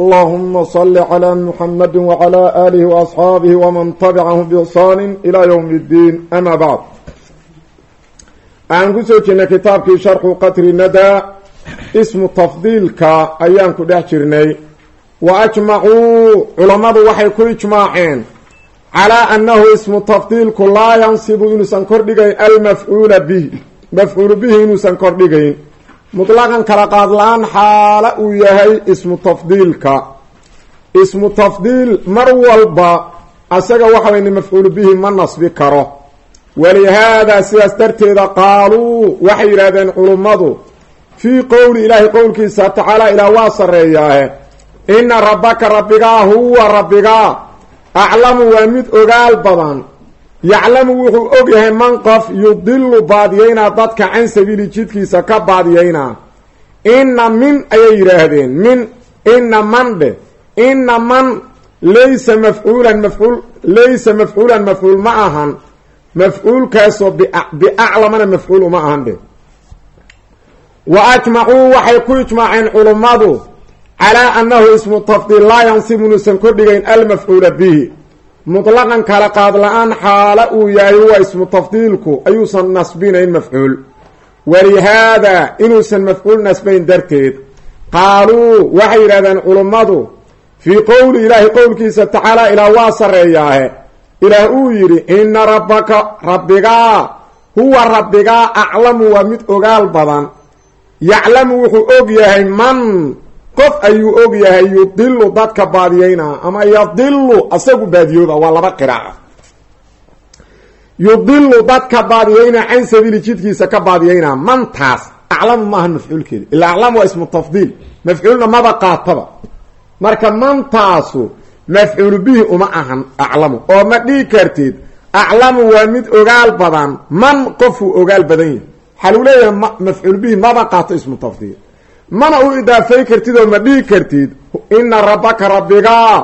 allahuma sali calaa muxamadi wacalaa aalihi waasxaabihi waman tabicahum biixsaani ilaa yowmi iddiin amaa bacd waxaan ku soo jirnay kitaabkii sharxu qatri nadaa ismu tafdiilka ayaan ku dhex jirnay. Wa ajmacuu culammadu waxay ku ijmaaceen calaa annahu ismu tafdiilku laa yansibu inuusan kordhigayn almafcuula bih mafcuulu bihi inuusan kordhigayn mutlaqan kala qaad la'aan xaala uu yahay ismu tafdiilka. Ismu tafdiil mar walba asaga waxa wayne mafcuulu bihi ma nasbi karo. Walihaadaa sidaas darteeda qaaluu waxay yidhaahdeen culummadu fii qowli ilaahi qowlkiisa tacaala ilaa waa sarreeyaahe inna rabbaka rabbigaa huwa rabbigaa aclamu waa mid ogaal badan yaclamu wuxuu og yahay man qof yudilu baadiyeynaa dadka can sabiili jidkiisa ka baadiyeynaa inna min ayay yidhaahdeen. Min inna man dhe. Inna man laysa mafcuulan mafcuul laysa mafcuulan mafcuul ma ahan. Mafcuulkaasoo biaclamana mafcuul uma ahan dhe. Wa ajmacuu waxay ku ijmaaceen culummadu calaa annahu ismu tafdiil laa yansibu inuusan kordhigayn almafcuula bihi mutlaqan kala qaad la'aan xaala uu yahay huwa ismu tafdiilku ayuusan nasbinayn mafcuul. Walihaadaa inuusan mafcuul nasbayn darteed. Qaaluu waxay yidhahdeen culummadu fii qowli ilaahi qowlkiisa tacaala ilaa waa sarreeyaahe. Ilaah uu yidhi inna rabbaka rabbigaa huwa rabbigaa aclamu waa mid ogaal badan. Yaclamu wuxuu og yahay man qof ayuu og yahay yudilu dadka baadiyeynaa ama yadilu asagu baadiyooda waa laba qiraaca yudilu dadka baadiyeynaa can sabiili jidkiisa ka baadiyeynaa mantaas aclamu maaha mafcuulkeeda. Ilaa aclamu waa ismu tafdiil. Mafcuulna maba qaataba. Marka mantaasu mafcuulu bihi uma ahan aclamu. Oo ma dhigi kartid aclamu waa mid ogaal badan. Man qofuu ogaal badan yahay. Waxaa lagu leeyahay mafcuul bihi maba qaato ismu mana u idaafay kartid oo ma dhigi kartid? Ina rabbaka rabbigaa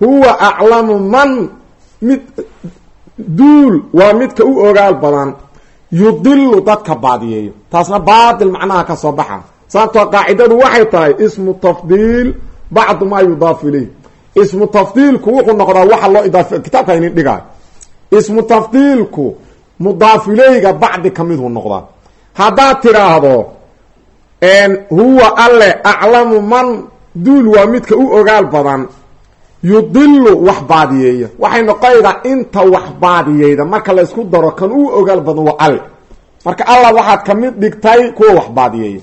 huwa aclamu man mid duul waa midka u ogaal badan. Yudilu dadka baadiyeeyo taasna baatil macnaha ka soo baxa. Sababtoo qaacidadu waxay tahay ismu tafdiil bacdu maa yudaafu ilayh. Ismu tafdiilku wuxuu noqdaa waxa loo idaafa kitaabka inin dhigaayo ismu tafdiilku mudaaf ileyga bacdi kamiduu noqdaa. Haddaad tidhaahdo huwa alle aclamu man duul waa midka u ogaal badan. Yudilu wax baadiyeeya waxay noqonaydaa inta wax baadiyeyda. Marka laysku daro kan u ogaal badan waa alle. Marka alla waxaad ka mid dhigtay kuwa wax baadiyeeya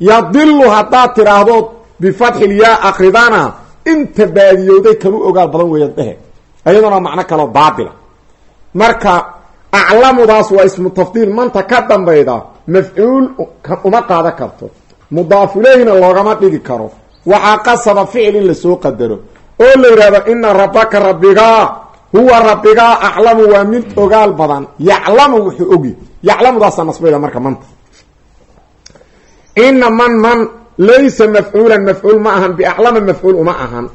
yadilu haddaad tidhaahdo bifatxilyaa akridana inta baadiyowday kan u ogaal badan weeya dhehe. Ayaduna macno kaloo baatila marka aclamudaas waa ismu tafdiil manta ka dambayda mafcuul uma qaadan karto. Mudaaf ileyhina loogama dhigi karo. Waxaa qasaba ficil in la soo qadaro. Oo la yidhahdo ina rabbaka rabbigaa huwa rabbigaa aclamu waa mid ogaal badan. Yaclamu wuxuu ogi. Yaclamudaasa nasbayda marka manta. Ina man man laysa mafcuulan mafcuul ma ahan biaclama mafcuul uma ahan.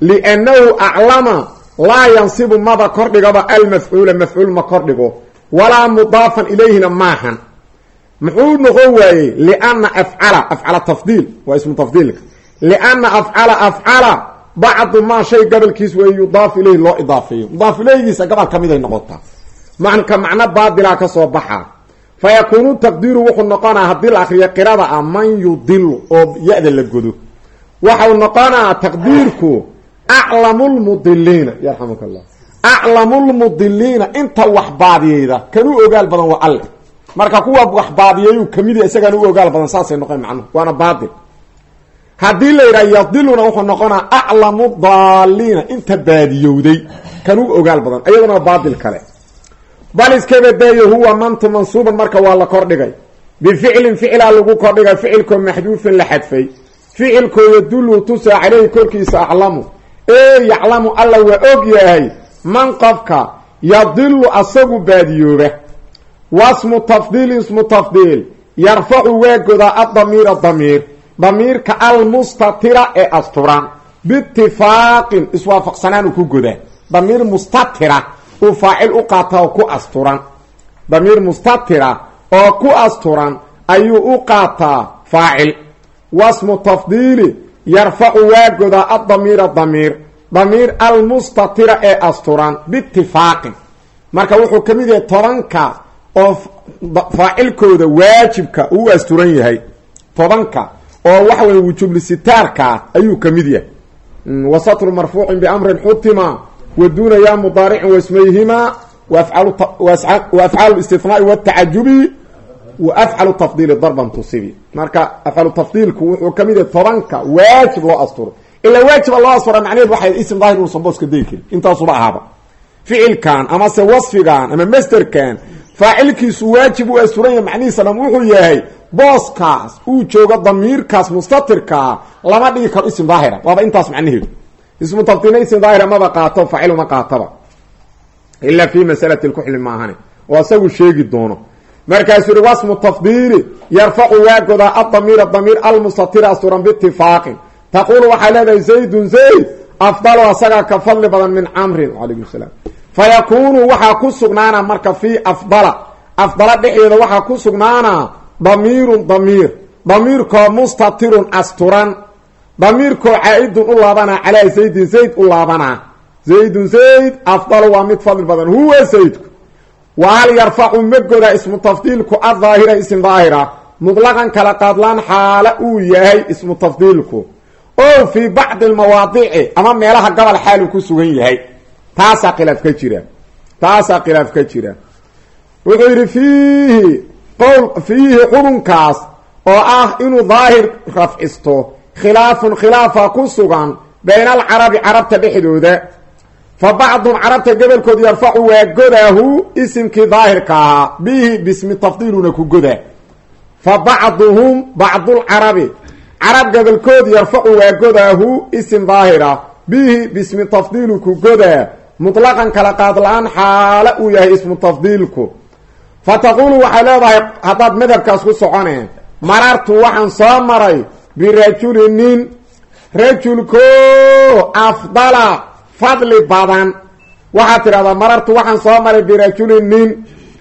Liannahu aclama laa yansibu maba kordhigaba almafcuula mafcuul ma kordhigo. Walaa mudaafan ilayhina maahan muxuu noqon waayey liana afcala afcala tafdiil waa ismu tafdiilka. Liana afcala afcala bacdu maa shay gabalkiis weeye yudaafu ilayhi loo idaafeeyo mudaaf ilayhigiisa gabal ka miday noqotaa manka macno baadilaa ka soo baxaa fa yakuunu taqdiiru wuxuu noqonaa haddii la akriyo qirada ah man yudilu oo ya-da la godo. Waxau noqonaa taqdiirku aclamu lmudiliina yarxamuka allah aclamu lmudiliina inta wax baadiyeyda kan u ogaal badan waa alle marka kuwa wax baadiyeeyu ka mid isagaan u ogaal badan saasay noqon macnuhu waana baatil haddii la yidhaha yadiluna wuxuu noqonaa aclamu daaliina inta baadiyowday. Kan u ogaal badan iyaduna waa baatil kale. Bal iska badeeyo huwa mantu mansuuban marka waa la kordhigay. Bificlin ficlaa lagu kordhigay ficilkoo maxduufin la xadfay. Ficilkoo yadulu tusaa caleyhi korkiisa aclamu. Ee yaclamu alla waa og yahay man qofka yadilu asagu baadiyooba wasmu tafdiil ismu tafdiil yarfacu waa godaa adamiira damiir damiirka almustatira ee asturan. Biitifaaqin iswaafaqsanaan uu ku godaa damiir mustatira uu faacil u qaata oo ku asturan. Damiir mustatira oo ku asturan ayuu u qaataa faacil. Wasmu tafdiili yarfacu waa godaa adamiira damiir damiir almustatira ee asturan biitifaaqin marka wuxuu ka mid yahay tobanka oo faacilkooda waajibka uu asturan yahay tobanka oo waxa weye wujuublisitaarkaa ayuu ka mid yahay. Wasatru marfuucin biamrin xutima wa duuna ya mudaaricin wasmayhimaa wa afcaalu istinaai watacajubi wa afcalu tafdiili darban tusibi. Marka afcalu tafdiilku wuxuu ka yahay tobanka waajib loo asturo ilaa waajiba loo astura macnaheed waxay ism daahir uusan booska dayi karin. Intaasuba ahaaba. Ficilkan amase wasfigan ama masterkan faacilkiisu waajib u asturan yahay macnihiisa dham wuxuu yahay booskaas uu joogo damiirkaas mustatirkaa lama dhigi karo ism daahira. Waaba intaas macnaheedu ismu tafdiilna ism daahira maba qaato faacil uma qaataba. Ilaa fi masalati lkuxli maahane oo isagu sheegi doono. Markaasuu yihi wasmu tafdiili yarfacu waa godaa adamiira damiir almustatira asturan biitifaaqin taquulu waxaa leedahay zaydun zayd afdalu asagaa ka fadli badan min camrin. Calaykum salaam fa yakuunu waxaa ku sugnaana marka fii afdala. Afdala dhexdeeda waxaa ku sugnaana damiirun damiir damiirkoo mustatirun asturan. Damiirkoo caa-idun u laabanaa calaa zaydin. Zayd u laabanaa zaydun zayd afdalu waa mid fadli badan. Huwa zaydku wa hal yarfacu ma goda ismu tafdiilku addaahira ism daahira. Mutlaqan kala qaadlaan xaala uu yahay ismu tafdiilku. O fii bacdi almawaadici ama meelaha gobol xaaluu ku sugan yahay taasaa khilaaf ka jira. Taasaa khilaaf ka jira. Wuxuu yidhi fiihi qowl fiihi xubunkaas oo ah inuu daahir rafcisto khilaafun khilaafa ku sugan bayna alcarabi carabta dhexdooda. Fa bacdum carabta gobolkood yarfacu waa godaahu isimkii daahirka ahaa bihi bismi tafdiiluna ku godaa. Fa bacduhum bacdulcarabi carab gobolkood yarfacu waa godaahu isim daahira bihi bismi tafdiilu ku godaa mutlaqan kala qaad la'aan xaalo uu yahay ismu tafdiilku. Fa taquulu waxay leedahay haddaad madhabkaas ku soconeen marartu waxaan soo maray birajuli nin rajulko afdala fadli badan. Waxaad tidhahdaa marartu waxaan soo maray birajuli nin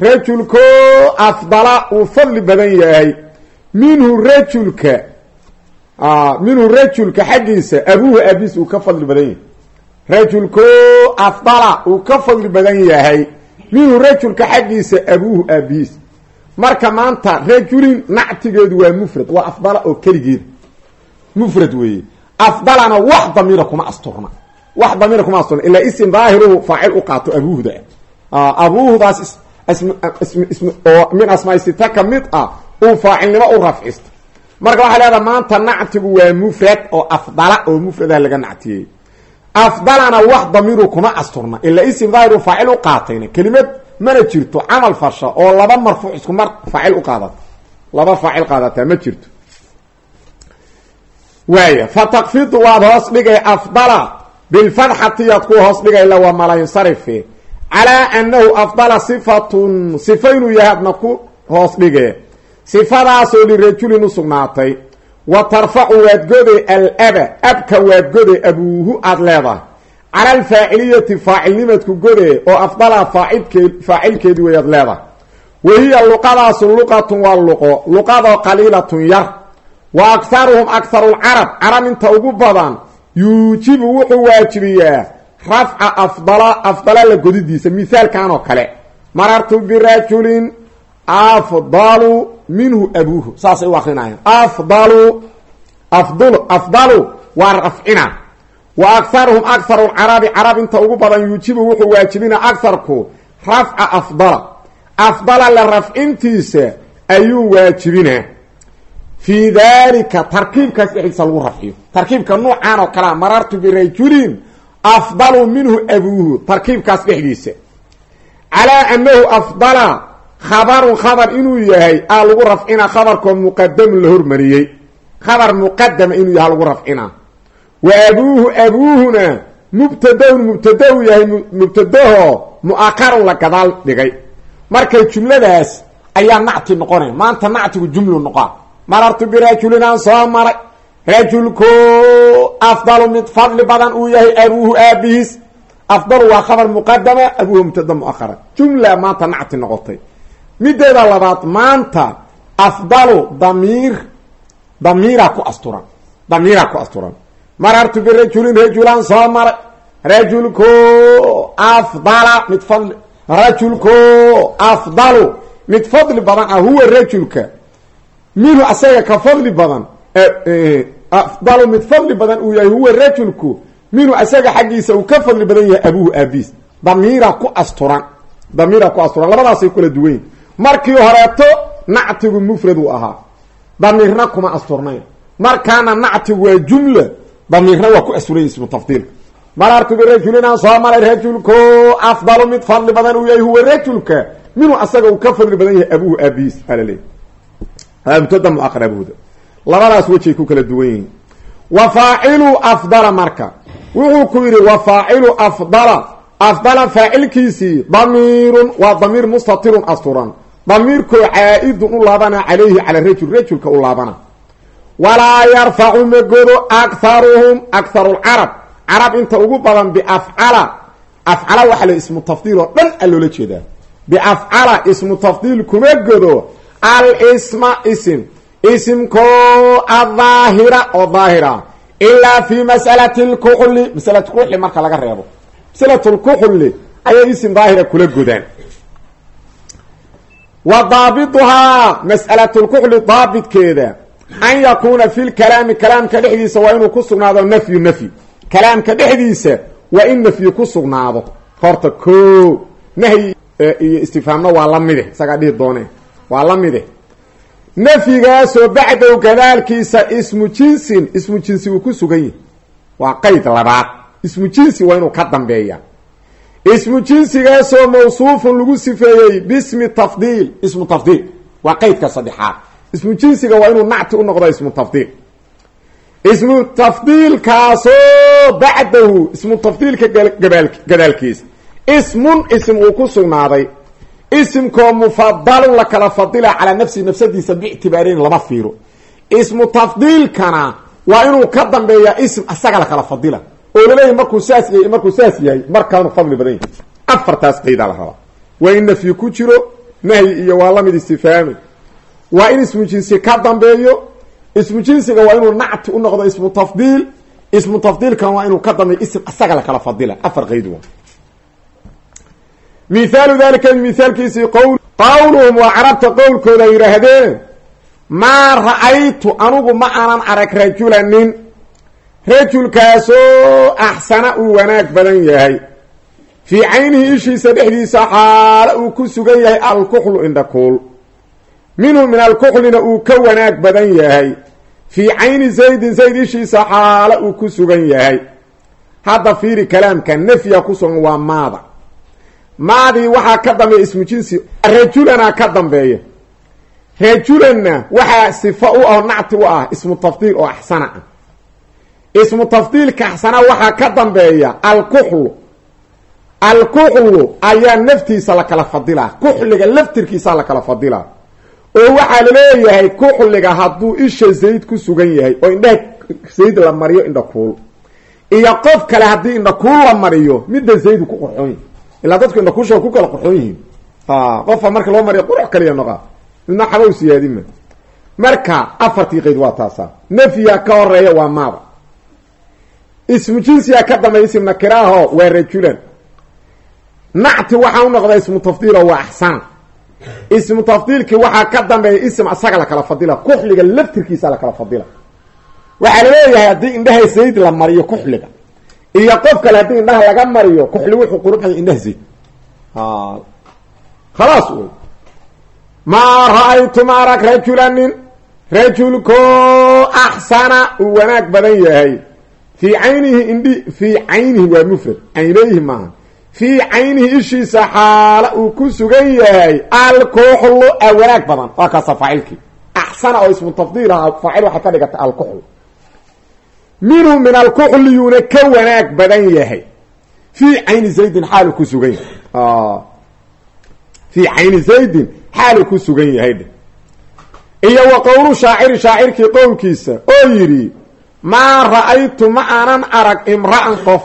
rajulko afdala uu fadli badan yahay. Minhu rajulka minhu rajulka xaggiisa abuuhu aabiis uu ka fadli badan yahay rajulko afdala uu ka fadli badan yahay. Minhu rajulka xaggiisa abuuhu aabihiis. Marka maanta rajulin nactigeedu waa mufrad waa afdala oo keligeeda mufrad weeye. Afdalana wax damiira kuma asturna. Wax damiira kuma asturna ilaa isim daahiruhu faacil u qaato abuuhda. Abuuhdaas oo min asmaai sita ka mid ah uu faacilnimo u rafcisto marka waxaa leedaha maanta nactigu waa mufrad oo afdala oo mufrada laga nactiyey afdalana wax damiiru kuma asturna ilaa isim daahiru faacil u qaatayna kelimad mana jirto camal farsha oo laba marfuuc isku mar faacil u qaadata laba faacil qaadataa ma jirto waaya fa takfidu waad hoos dhigay afdala bilfatxati yaad ku hoos dhigayla waa malayinsarife calaa annahu afdala sifatun sifa inuu yahay adna ku hoos dhige sifadaasoo lirajulin u wa tarfacu waad goday alaba abka waad goday abuuhu aada leedahay. Cala alfaaciliyati faacilnimadku gode oo afdala faacilkeed faacilkeedi wayaad leedahay. Wa hiya luqadaasu luqatun waa luqo luqadoo qaliilatun yar. Wa akharuhum akharu lcarab carab inta ugu badan yuujibu wuxuu waajibiyaa rafca afdala afdala la godidiisa mithaalkan oo kale. Marartu birajulin afdalu minhu abuuhu saasay u akrinayaan afdalu afdl afdalu waa rafcina wa akharuhum akharu lcarabi carab inta ugu badan yuujibu wuxuu waajibina akharku rafca afdala afdala la rafcintiisa ayuu waajibinaa fii dalika tarkiibkaas dhexdiisa lagu rafciyo tarkiibka nuucan oo kalea marartu birajulin afdalu minhu abuuhu tarkiibkaas dhexdiisa calaa annahu afdala khabarun khabar inuu yahay aa lagu rafcina khabarkoo muqadamun la hormariyey. Khabar muqadama inuu yaha lagu rafcina. Wa abuuhu abuuhuna mubtadaun mubtadahu yahay mubtadaho mu'akarun la gadaal dhigay. Markay jumladaas ayaa nacti noqonay. Maanta nactigu jumlu noqaa. Marartu birajulin aan soo maray. Rajulko afdalu mid fadli badan uu yahay abuuhu aabihiis. Afdalu waa khabar muqadama abuuhu mubtada muahara jumla maanta nacti noqotay mideeda labaad maanta afdalu damiir damiiraa ku asturan damiiraa ku asturan. Marartu birajulin rajulaan soo maray rajulko afdala mid fadli rajulko afdalu mid fadli badan ah huwa rajulka. Minhu asaga ka fadli badan afdalu mid fadli badan uu yahay huwa rajulku. Minhu asaga xaggiisa uu ka fadli badan yahay abuhu aabiis damiira ku asturan damiira ku asturan. Labadaasay kula duwayn markii horeeto nactigu mufrad uu ahaa. Damiirna kuma asturnayn. Markaana nactigu waa jumla damiirna waa ku asturan ismu tafdiilka marartu birajulina soo maray rajulko afdalu mid fadli badan uu yahay huwa rajulka. Minhu asaga uu ka fadli badan yahay abuhu aabiis alale. Mubtada muaqar abuda labadaas wejay ku kala duwan yihiin. Wa faacilu afdala marka. Wuxuu ku yidhi wa faacilu afdala. Afdala faacilkiisii damiirun waa damiir mustatirun asturan damiirkoo caa-idun u laabana calayhi cala rajul rajulka u laabana. Walaa yarfacu magodo akharuhum akharu lcarab carab. Inta ugu badan biafcala afcala waxaa la ismu tafdiil oo dhan a loola jeedaa. Biafcala ismu tafdiil kuma godo alsma isim. Isimkoo adaahira oo daahira. Ilaa fi masalati lkuxli masalatu kuxli marka laga reebo. Masalatu lkuxli ayay isim daahira kula godaan wa daabituhaa mas'alatu lkuxli daabitkeeda. An yakuuna fi lkalaami kalaamka dhexdiisa waa inuu ku sugnaado nafyu nafyi kalaamka dhexdiisa waa in nafyi ku sugnaado. Horta ko nahyi iyo istifhaamna waa la mide. Isagaa dhihi doone. Waa la mide. Nafyigaasoo bacdow gadaalkiisa ismu jinsin ismu jinsi uu ku sugan yahi waa qeyd labaad. Ismu jinsi waa inuu ka dambeeya ismu jinsigaasoo mawsuufun lagu sifeeyey bismi tafdiil. Ismu tafdiil. Waa qeydka saddexaad. Ismu jinsiga waa inuu nacti u noqdo ismu tafdiil. Ismu tafdiilkaasoo bacdahu ismu tafdiilka gadaalkiisa. Ismun ism uu ku sugnaaday. Isimkoo mufadalun la kala fadila calaa nafsihi nafsadiisa biictibaareyn lama fiiro. Ismu tafdiilkana waa inuu ka dambeeyaa ism asaga la fadila laleeyahy markuu saas yahay markuu saas yahay markaanu fadli badan afartaas qaydaa la rabaa waa in nafyi ku jiro nahyi iyo waa la mid istifaami. Waa in ismu jinsi ka dambeeyo. Ismu jinsiga waa inuu nacti u noqdo ismu tafdiil. Ismu tafdiilkan waa inuu ka dambeeyo ism asaga la kala fadila. Afar qayd wa mithaalu dalika mithaalkiisii qowl. Qawluhum waa carabta qowlkooda yidhaahdeen maa ra'aytu anugu ma aanan arag rajulanin rajulkaasoo axsana uu wanaag badan yahay. Fii caynihi ishiisa dhexdiisa xaalo uu ku sugan yahay alkuxlu indhakuul minhu min alkuxlina uu ka wanaag badan yahay. Fii cayni zaydin zayd ishiisa xaalo uu ku sugan yahay. Hadda fiiri kalaamka nafya ku sugan waa maada. Maadii waxaa ka dambeeya ismu jinsi rajulanaa ka dambeeya. Rajulanna waxaa sifo u ah nacti u ah ismu tafdiil oo axsana ah ismu tafdiilka axsana waxaa ka dambeeya alkuxlu alkuxlu ayaa naftiisa la kala fadilaa kuxliga laftirkiisaa la kala fadilaa oo waxaa la leeyahay kuxliga hadduu isha zayd ku sugan yahay oo indhaha zayd la mariyo indhakuul iyo qof kale haddii indhakuul la mariyo midda zaydu ku qurxoon yahy ilaa dadku indhakuusha ku kala qurxoon yihiin. Qofa marka loo mariyo qurux kaliya noqa midna xabow siyaadima marka afartii qayd waa taasa. Nafyiga ka horreeya waa maada ismu jinsiga ka dambeeya ism nakiraaho waa rajulan. Nacti waxaa u noqda ismu tafdiilo waa axsana ismu tafdiilkii waxaa ka dambeeya ism asaga la kala fadila kuxliga laftirkiisa la kala fadila. Waxaa la leeyahay haddii indhaha zayd la mariyo kuxliga iyo qof kale haddii indhaha laga mariyo kuxli wuxuu quruxaya indhaha zayd. Khalaas wey. Maa ra'aytu rajulanin rajulko axsana uu wanaag badan yahay fii caynihi indhi fii caynihi waa mufrad. Cayneyhi maaha. Fii caynihi ishiisa xaala uu ku sugan yahay alkuxlu a wanaag badan. Waa kaasa faacilkii. Axsana oo ismu tafdiil ah faacil waxay ka dhigata alkuxlu minhu min alkuxliyuuna ka wanaag badan yahay. Fii cayni zaydin xaalu ku sugan yahay. Fii cayni zaydin xaaluu ku sugan yahay. Iyo wa qowlu shaaciri shaacirkii qowlkiisa oo yidhi maa ra'aytu ma aanan arag imra'an qof.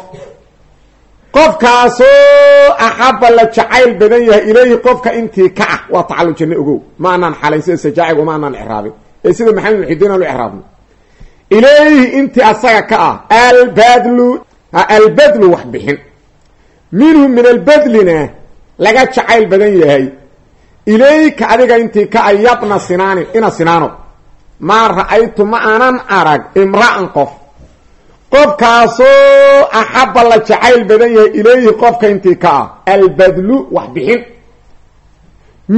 Qofkaasoo axabba la jacayl badan yahay ilayhi qofka intii ka ah waa tacalujinna ogow. Ma anaan xalayn sida sajaacigu ma anaan icraabin. Ee sida maxamed muxidiin aanu icraabno. Ilayhi intii asaga ka ah albadlu albadlu wax bixin. Minhu min albadlina laga jacayl badan yahay. Ilayka adiga intii ka ah yabna sinaanin ina sinaano maa ra'aytu ma aanan arag imra'an qof. Qofkaasoo axabba la jacayl badan yahay ilayhi qofka intii ka ah albadlu wax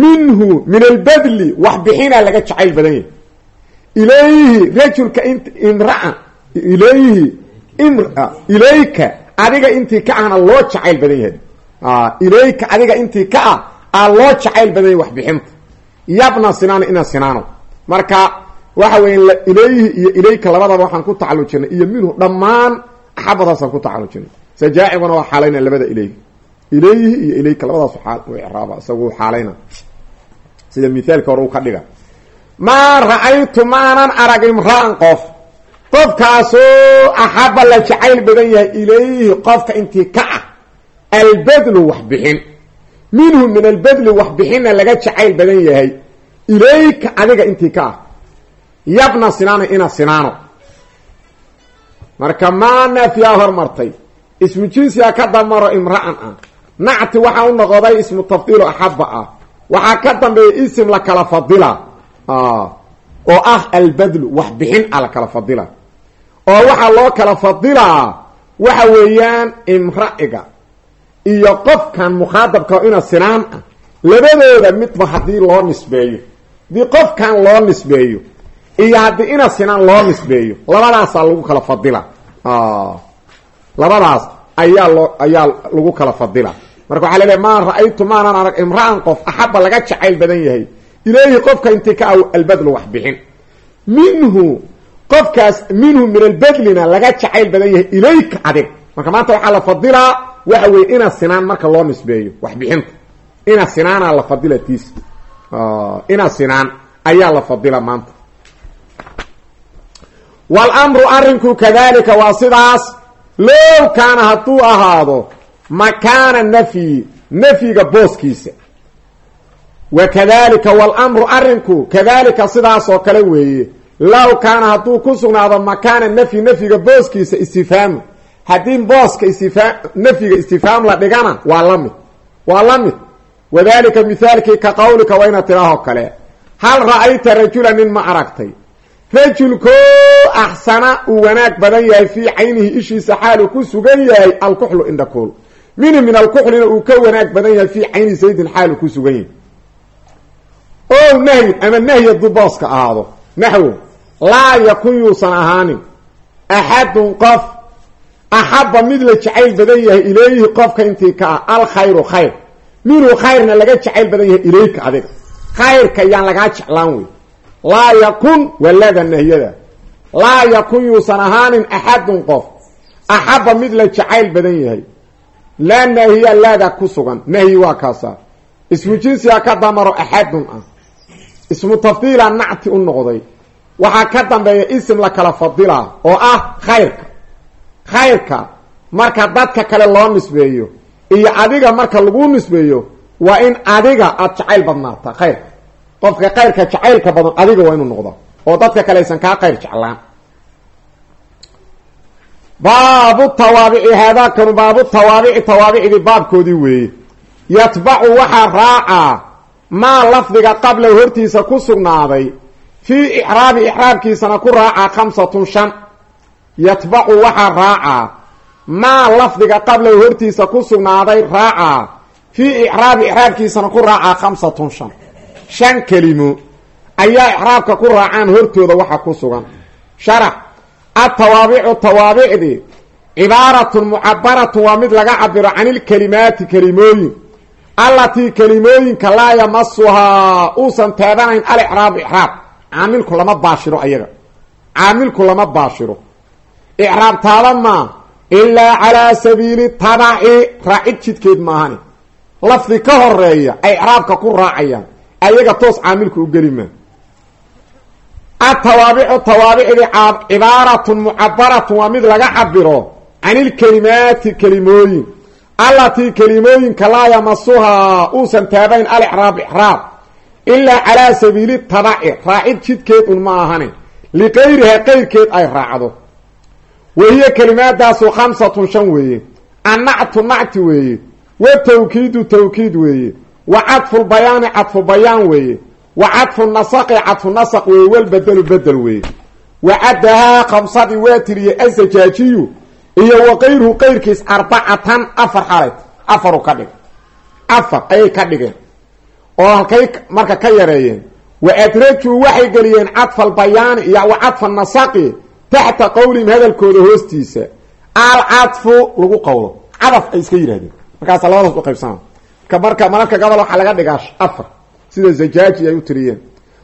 minhu min albadli wax laga jacayl badan yahay. Ilayhi rajulka int imraa ilayhi imra ilayka adiga intii ka ahna loo jacayl badan yahay. Ilayka adiga intii ka ah aa loo jacayl badan yahay wax yabna sinaano ina sinaano. Marka waxa weya ilayhi iyo ilayka labadaba waxaan ku tacalujinay iyo minhu dhammaan axabadaasaan ku tacalujinay. Sajaaciguna waa xaalayna labada ilayhi ilayhi iyo ilayka labadaas raaba isagu xaalayna sida mithaalka hore u ka dhiga. Maa ra'aytu maanan arag imra'an qof. Qofkaasoo axaba la jacayl badan yahay ilayhi qofka intii ka ah. Albadlu wax bixin minhu min albadli wax bixinna laga jacayl badan yahay. Ilayka adiga intii ka ah yabna sinaano ina sinaano. Marka maa naafiyaa hormartay. Ismu jinsiga ka damaro imra'an ah. Nacti waxaa u noqoday ismu tafdiilo axaba ah. Waxaa ka dambeeya isim la kala fadila. Oo ah albadlu wax bixin a la kala fadila. Oo waxaa loo kala fadilaa waxa weeyaan imra'iga iyo qofkan mukhaadabka ina sinaan ah. Labadooda midba haddii loo nisbeeyo. Haddii qofkan loo nisbeeyo iyo haddii ina sinaan loo nisbeeyo labadaasaa lagu kala fadila. Labadaas ayaa loo ayaa lagu kala fadila. Marka waxaa laleeay maa ra'aytu maanan arag imra'an qof axaba laga jacayl badan yahay. Ilayhi qofka intii ka aw albadlu wax minhu qofkaas minhu min albadlina laga jacayl badan yahay ilayka adig marka maanta waxaa la fadilaa waxa weye ina sinaan marka loo nisbeeyo wax bixinta. Ina sinaanaa la fadila tiis. Ina sinaan ayaa la fadila maanta wاlmru arinku kadalika waa sidaas low kaana hadduu ahaado makaana nafyi nafyiga booskiisa wa kadalika wاlmru arinku kadalika sidaas oo kale weeye low kaana hadduu ku sugnaado makaana nafyi nafyiga booskiisa istifhaamu haddii booska istifaa nafyiga istifhaam la dhigana waa la mid waa la mid wadalika mithaalkii ka qawlika wayna tiraahoo kale hal ra'ayta rajula nin ma aragtay rajulko axsana uu wanaag badan yahay fii caynihi ishiisa xaalu ku sugan yahay alkuxlu indhakuul minhu min alkuxlina uu ka wanaag badan yahay fii cayni zaydin xaalu ku sugan yahay. O nahyin ama nahyi hadduu booska ahaado. Naxwo laa yakun yuusan ahaanin. Axadun qof axabba mid la jacayl badan yahay ilayhi qofka intii ka ah alkhayru khayr. Minhu khayrna laga jacayl badan yahay ilayka adiga. Khayrka yaan lagaa jeclaan wey laa yakun waa laada nahyada. Laa yakun yuusan ahaanin axadun qof. Axabba mid la jacayl badan yahay. Laa naahiya laada ku sugan. Nahyi waa kaasaa ismu jinsiga ka damaro axadun ah. Ismu tafdiila nacti u noqday. Waxaa ka dambeeya isim la kala fadilaa oo ah khayrka. Khayrka marka dadka kale loo nisbeeyo iyo adiga marka lagu nisbeeyo waa in adiga aada jacayl badnaata khayrka qofka khayrka jacaylka badan adiga waa inuu noqda oo dadka kale aysan kaa khayr jeclaan. Baabu tawaabici haadaakanu baabu tawaabici tawaabicdii baabkoodii weeye. Yatbacu waxaa raacaa maa lafdiga qabla hortiisa ku sugnaaday fii icraabi icraabkiisana ku raacaa khamsatun shan. Yatbacu waxaa raacaa maa lafdiga qabla hortiisa ku sugnaaday raacaa fii icraabi icraabkiisana ku raacaa khamsatun shan shan kelimo ayaa icraabka ku raacaan hortooda waxa ku sugan. Sharax atawaabicu tawaabicdii cibaaratun mucabaratun waa mid laga cabiro can ilkelimaati kelimooyin. Allatii kelimooyinka laa yamasuhaa uusan taabanayn alicraabu icraab caamilku lama baashiro ayaga. Caamilku lama baashiro. Icraab taaba maa ilaa calaa sabiili tabaci raacid jidkeed maahani. Lafdi ka horreeya ay icraabka ku raacayaan ayaga toos caamilka u geli maa atawaabicu tawaabicdii cibaaratun mucabaratun waa mid laga cabiro can ilkelimaati kelimooyin. Allatii kelimooyinka laa yamasuhaa uusan taabayn alicraab icraab. Ilaa calaa sabiili tabaci raacid jidkeed un ma ahane liqayriha qayrkeed ay raacdo. Wahiya kelimaadaasu khamsatun shan weeye. Annactu nacti weeye. Wa tawkiidu tawkiid weeye wa cadfu bayaani cadfu bayaan weeye. Wa cadfu nasaqi cadfu nasaq weeye. Walbedelu bedel weeye. Wa caddahaa khamsadii waa tiriyey asajaajiyu iyo wa qayruhu qayrkiis arbacatan afar xalay afaru ka dhig afar ayay ka dhigeen. Oo halkay marka ka yareeyeen. Wa adrajuu waxay geliyeen cadfa albayaani iyo wa cadfa nasaqi taxta qowlihim hadalkooda hoostiisa. Alcadfu lagu qowlo. Cadaf ay iska yidhahdeen markaasa labadaas u marka mararka gobol waxaa laga dhigaa afar sida zajaaji ay u tiriyeen.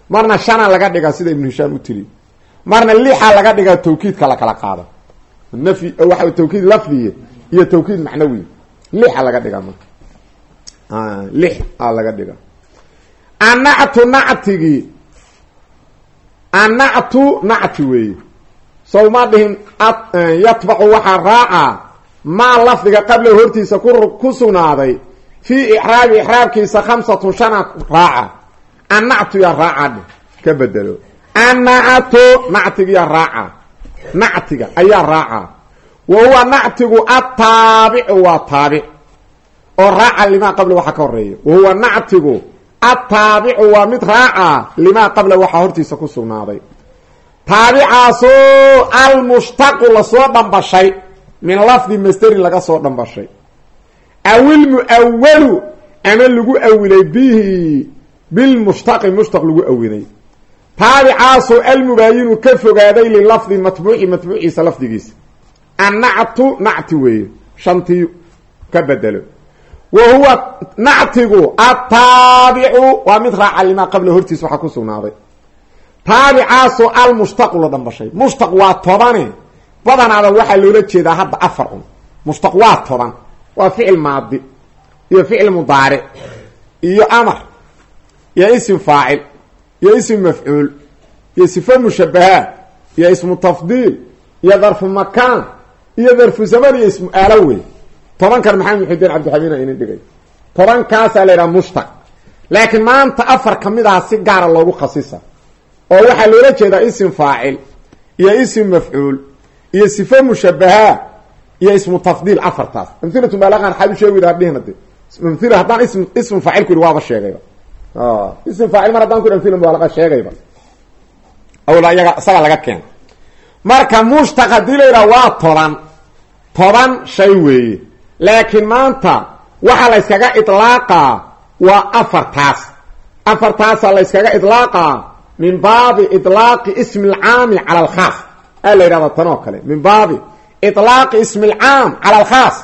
Marna shana laga dhigaa sida ibnu hishaam u tiriye. Marna lixa laga dhigaa tawkiidka la kala qaado. Nafyi waxa tawkiid lafdiye iyo tawkiid macnawi lixa laga dhigaa marka. Lix a laga dhigaa. Annactu nactigii annactu nacti sow ma dhihin yatbacu waxaa raacaa maa lafdiga qabla hortiisa ku sugnaaday fii icraabi icraabkiisa khamsatun shana raaca annactu yaa raacaa dheh ka bedelo annactu nactigiyaa raaca nactiga ayaa raaca wa huwa nactigu ataabicu waa taabic oo raaca limaa qabla waxaa ka horreeya wa huwa nactigu ataabicu waa mid raaca limaa qabla waxaa hortiisa ku sugnaaday taabicaasoo almushtaqu la soo dhambashay min lafdi masderin laga soo dhambashay awilmuawalu ama lagu awilay bihi bilmushtaqi mushtaq lagu awilay taabicaasoo almubaayinu ka fogaaday lilafdi matbuuci matbuuciisa lafdigiisa annactu nacti weeye shantii ka bedelo wa huwa nactigu ataabicu waa mid raaca limaa qabla hortiis waxaa ku sugnaaday taabicaasoo almushtaqu la dhambashay mushtaq waa tobane badanaada waxaa loola jeedaa hadda afar un mushtaq waa toban waa ficil maadi iyo ficil mudaaric iyo amar iyo isim faacil iyo isim mafcuul iyo sifo mushabaha iyo ismu tafdiil iyo darfu makaan iyo darfu zaman iyo ismu aalo wey tobankan maxamed muxudiin cabdixamiina inin dhigay? Tobankaasaa la yidhaha mushtaq laakiin maanta afar ka mid aha si gaara loogu khasisa oo waxaa loola jeedaa isim faacil iyo isim mafcuul iyo sifo mushabaha iyo ismu tafdiil afartaas. Amhilatu maalaqan xaad u sheegi daa dhihina de amhila haddaan ism ismu faacil ku yidhi waaba sheegayba ism faacil mar haddaan ku amhila mubaalaqa sheegayba awla iyaga isaga laga keena marka mushtaq haddii la yidhaha waa toban toban shay weeye laakiin maanta waxaa la yskaga idlaaqaa waa afartaas. Afartaasaa la yskaga idlaaqaa min baabi iطlaaqi ismi اlcaami cala alkhaas a la yidhahda tan oo min baabi ilaaqi ismi alcaam cala alkhaas.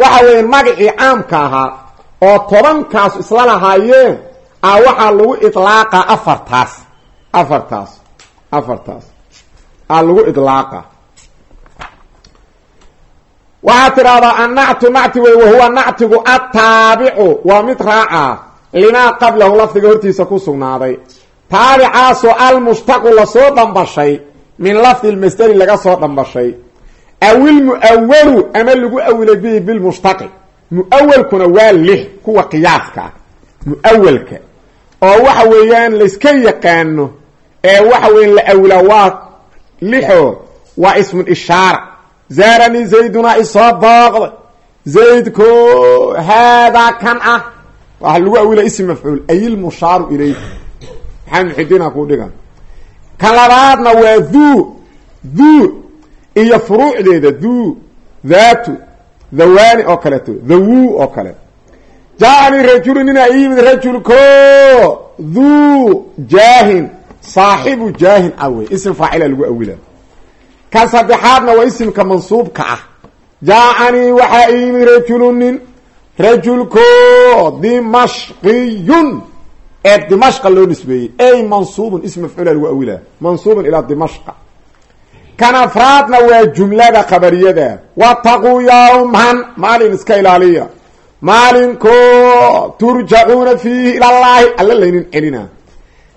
Waxa weeye magacii caamka ahaa oo tobankaas isla lahaayeen ah waxaa lagu ilaaqa afartaas. Afartaas. Afartaas. Aa lagu ilaaqa waxaa tidhaahdaa annatu nacti wey wahuwa nactigu ataabicu waa mid raaca limaa qablahu lafdiga hortiisa ku sugnaaday. Taabicaasoo almushtaqu la soo dhambashay min lafdi lmasderi laga soo dhambashay awilmuawalu ama lagu awilay bihi bilmushtaqi muawalkuna waa lix kuwa qiyaaska ah muawalka oo waxa weeyaan layska yaqaano ee waxa weyan la awilaa waa lixo waa ismun ishaara zaarani zayduna isoo booqday zaydko haadaa kan ah waa lagu awila ism mafcuul ayilmushaaru ilayh maxamed muxidiina kuu dhigan kan labaadna waa dhuu dhuu iyo furuucdeeda dhuu dhaatu dhawaani oo kaleeto dhawuu oo kale. Jaa-ani rajulu ninaa ii yimid rajulko dhuu jaahin saaxibu jaahin ah wey ism faacila lagu awila. Kan saddexaadna waa isimka mansuubka ah. Jaa-anii waxaa ii yimid rajulu nin rajulko dimashqiyun. Ee dimashqa loo nisbeeyey ey mansuubun ism mafcuula lagu awilaa mansuubun ilaa dimashqa kan afraadna waa jumlada khabariyada. Wataquu yawman maalin iska ilaaliya. Maalinkoo turjacuuna fiihi ilallaahi alla laynin celina.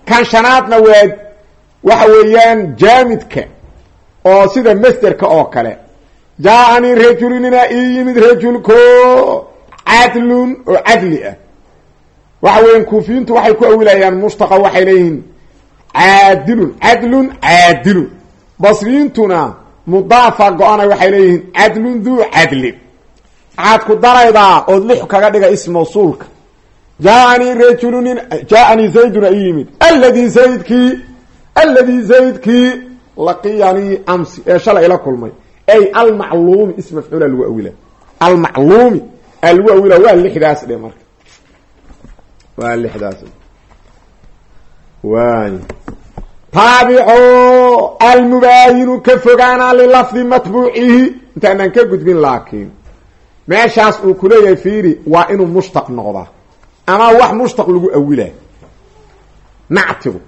Kan shanaadna waa waxa weeyaan jaamidka oo sida masderka oo kale. Jaa-anii rajulunina ii yimid rajulko cadlun oo cadli ah. Waxa weeyaan kuufiyiintu waxay ku awilayaan mushtaqa waxay leeyihiin caadilun cadlun caadilun basriyiintuna mudaafa go-ana waxay leeyihiin cadlun duu cadlin waxaad ku daraydaa ood lix kaga dhiga ism mawsuulka. Jaa-anii rajulun jaa-anii zayduna ii yimid. Alladii zaydkii alladii zaydkii laqiyanii amsi ee shalay ila kulmay. Ay almacluumi ism mafcuula lagu awila. Almacluumi lagu awila waa lixdaas dhe marka. Waa lixdaas. Waay taabico almubaayinu ka fogaana lilafdi matbuucihi. Intaanaan ka gudbin laakiin meeshaas uu kuleeyahay fiiri waa inuu mushtaq noqdaa ama wax mushtaq lagu awila nactigu.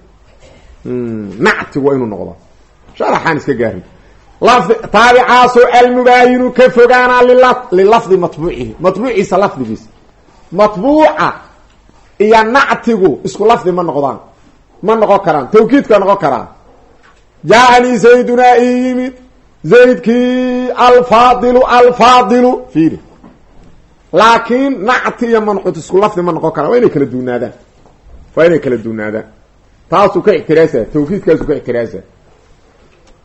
Nactigu waa inuu noqdaa sharaxaan iska gaarin. Lafdi taabicaasoo almubaayinu ka fogaana lilafdi matbuucihi. Matbuuciisa lafdigiisa matbuuca iyo nactigu isku lafdi ma noqdaan ma noqon karaan tawkiidka noqon karaa jaa-anii zaydunaa ii yimid zaydkii alfaadilu alfaadilu fiiri. Laakiin nacti iyo mancuut isku lafdi ma noqon karaan waa inay kala duunaadaan waa inay kala duunaadaan taasuu ka ixtiraasa tawkiidkaasuu ka ixtiraasa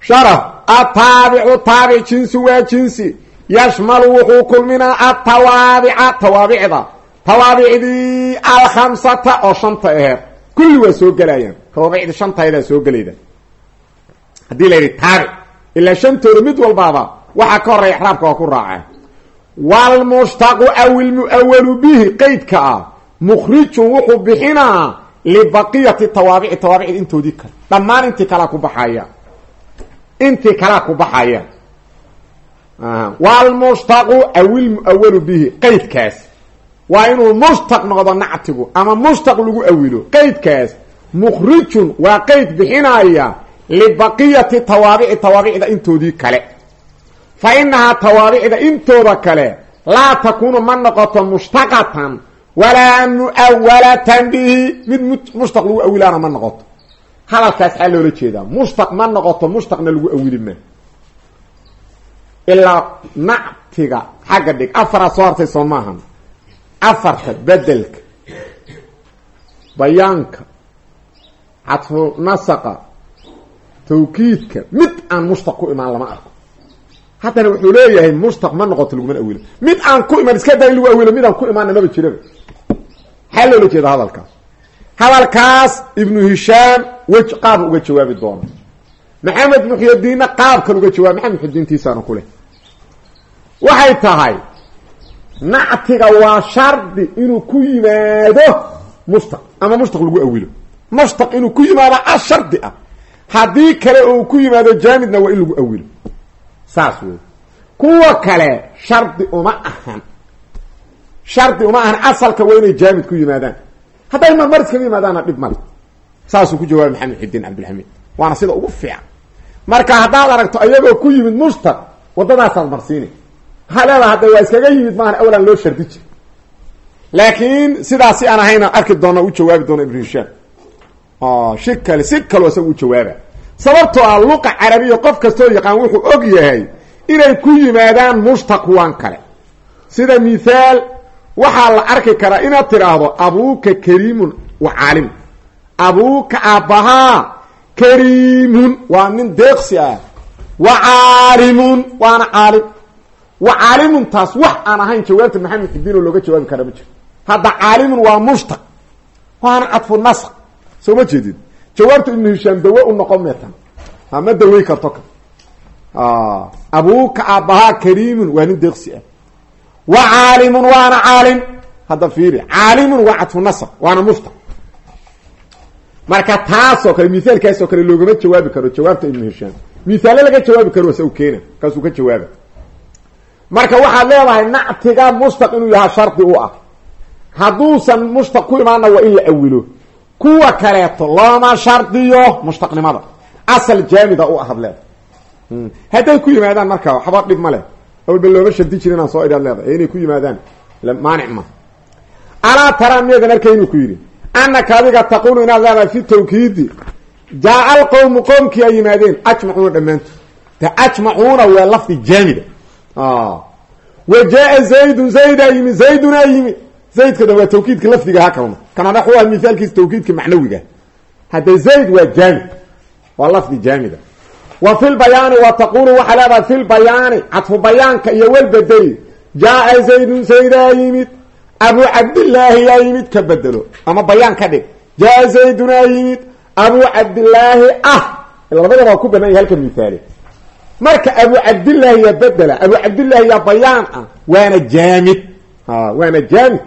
sharaf ataabicu taabic jinsi waa jinsi. Yashmalu wuxuu kulminaa atawaabica tawaabicda tawaabicdii alkhamsata oo shanta aheed kulli waa soo gelayaan tawaabicdii shantaydaa soo gelayda haddii la yidhi taabic ilaa shantooda mid walbaaba waxaa ka horreeya exraabka waa ku raacaa waalmushtaqu aw ilmu'awalu bihi qeydka ah mukhrijun wuxuu bixinaa libaqiyati tawaabici tawaabicda intoodii kale dhammaan intii kalaa ku baxaya. Intii kalaa ku baxaya. Waalmushtaqu aw ilmu'awalu bihi qeydkaas waa inuu mushtaq noqdo nactigu ama mushtaq lagu awilo qeydkaas mukhrijun waa qeyd bixinaya libaqiyati tawaabici tawaabicda intoodii kale. Fa inahaa tawaabicda intooda kale laa takuunu ma noqoto mushtaqatan walaa mu'awalatan bihi mid mushtaq lagu awilaana ma noqoto. Hadalkaas xaa loola jeedaa mushtaq ma noqoto mushtaqna lagu awili ma. Ilaa nactiga xagga dhig. Afaraa soo hartay maahan afarta bedelka bayaanka cadfu nasaqa tawkiidka mid aan mushtaq ku imaan lama arko. Haddana wuxuu leeyahay mushtaq ma noqoto laguma awilo mid aan ku imaan iska daa in lagu awilo mid aan ku imaana maba jiraba maxaa loola jeeda hadalkaas hadalkaas ibnu hishaam wej qaab uga jawaabi doona. Maxamed muxyadiinna qaabkan uga jawaab maxamed muxyadiintiisaana ku leh. Waxay tahay nactiga waa shardi inuu ku yimaado mushtaq ama mushtaq lagu awilo. Mushtaq inuu ku yimaado a shardi ah. Haddii kale oo ku yimaado jaamidna waa in lagu awilo. Saas wey kuwa kale shardi uma ahan. Shardi uma ahan asalka waa inay jaamid ku yimaadaan. Hadday marmar iskaga yimaadaana dhib male saasuu ku jawaabay maxamed xidiin cabdilxamiid. Waana sida ugu fiican. Marka haddaad aragto ayagoo ku yimid mushtaq waddadaasaad marsiinay waxaa leedaha hadda waa iskaga yimid maahan awalan loo shardi jir laakiin sidaasi aan ahayna arki doona u jawaabi doona ibnu hishaam shi kale si kaloo isaga u jawaaba sababtoo ah luqa carabiya qof kastoo yaqaan wuxuu og yahay inay ku yimaadaan mushtaq kuwan kale. Sida mithaal waxaa la arki karaa inaad tidhaahdo abuuka kariimun wa caalimun abuuka aabbahaa kariimun waa nin deeqsi ah. Wa caalimun waana caalim wa caalimun taas wax aan ahayn jawaabta maxamed xidiin oo looga jawaabi kara ma jiro. Hadda caalimun waa mushtaq. Waana cadfu nasq. Soo ma jeedid jawaabta ibnu hishaam dawe u noqon meetan. Ma dawey karto ka abuuka aabbahaa kariimun waa nin deeqsi ah. Wa caalimun waana caalim. Hadda fiiri caalimun waa cadfu nasr waana mushtaq. Marka taasoo kale mithaalkaasoo kale loogama jawaabi karo jawaabta ibnu hishaam. Mithaale laga jawaabi karo u keena kaasuu ka jawaaba marka waxaad leedahay nactiga mushtaq inuu yahaa shardi u ah. Hadduusan mushtaq ku imaana waa in la awilo. Kuwa kaleeto looma shardiyo mushtaqnimada asal jaamida u ahad leedahay hadday ku yimaadaan marka waxba dhib ma leh. Awalba looma shardi jirin aan soo idhaad leedahay. Inay ku yimaadaan maanic ma. Alaa tara miyadan inuu ku yidhi? Anaka adiga taqulu inaad leedahay fi tawkiidi. Jaa alqowmu qoomkii ay yimaadeen ajmacuuna dhammaantood. De ajmacuuna waa lafdi jaamida wa jaa zaydun zaydaa yimid zaydunaa yimid zaydkada waa tawkiidka lafdiga ha kalma kana naxu ah mithaalkiisa tawkiidka macnawiga hadda zayd waa jaamid waa lafdi jaamida wa fi lbayaani wa taqulu waxaa leedahay fi lbayaani cadfu bayaanka iyo walbedeli jaa zaydun zaydaa yimid abu cabdillaahi yaa yimid ka bedelo ama bayaan ka dhig jaa zaydunaa yimid abu cabdillaahi ah labadaba ku banaan yahy halkan mithaale marka abu cabdillaahi yaa bedela abu cabdillaahi yaa bayaan ah waana jaamid. Waana jaamid.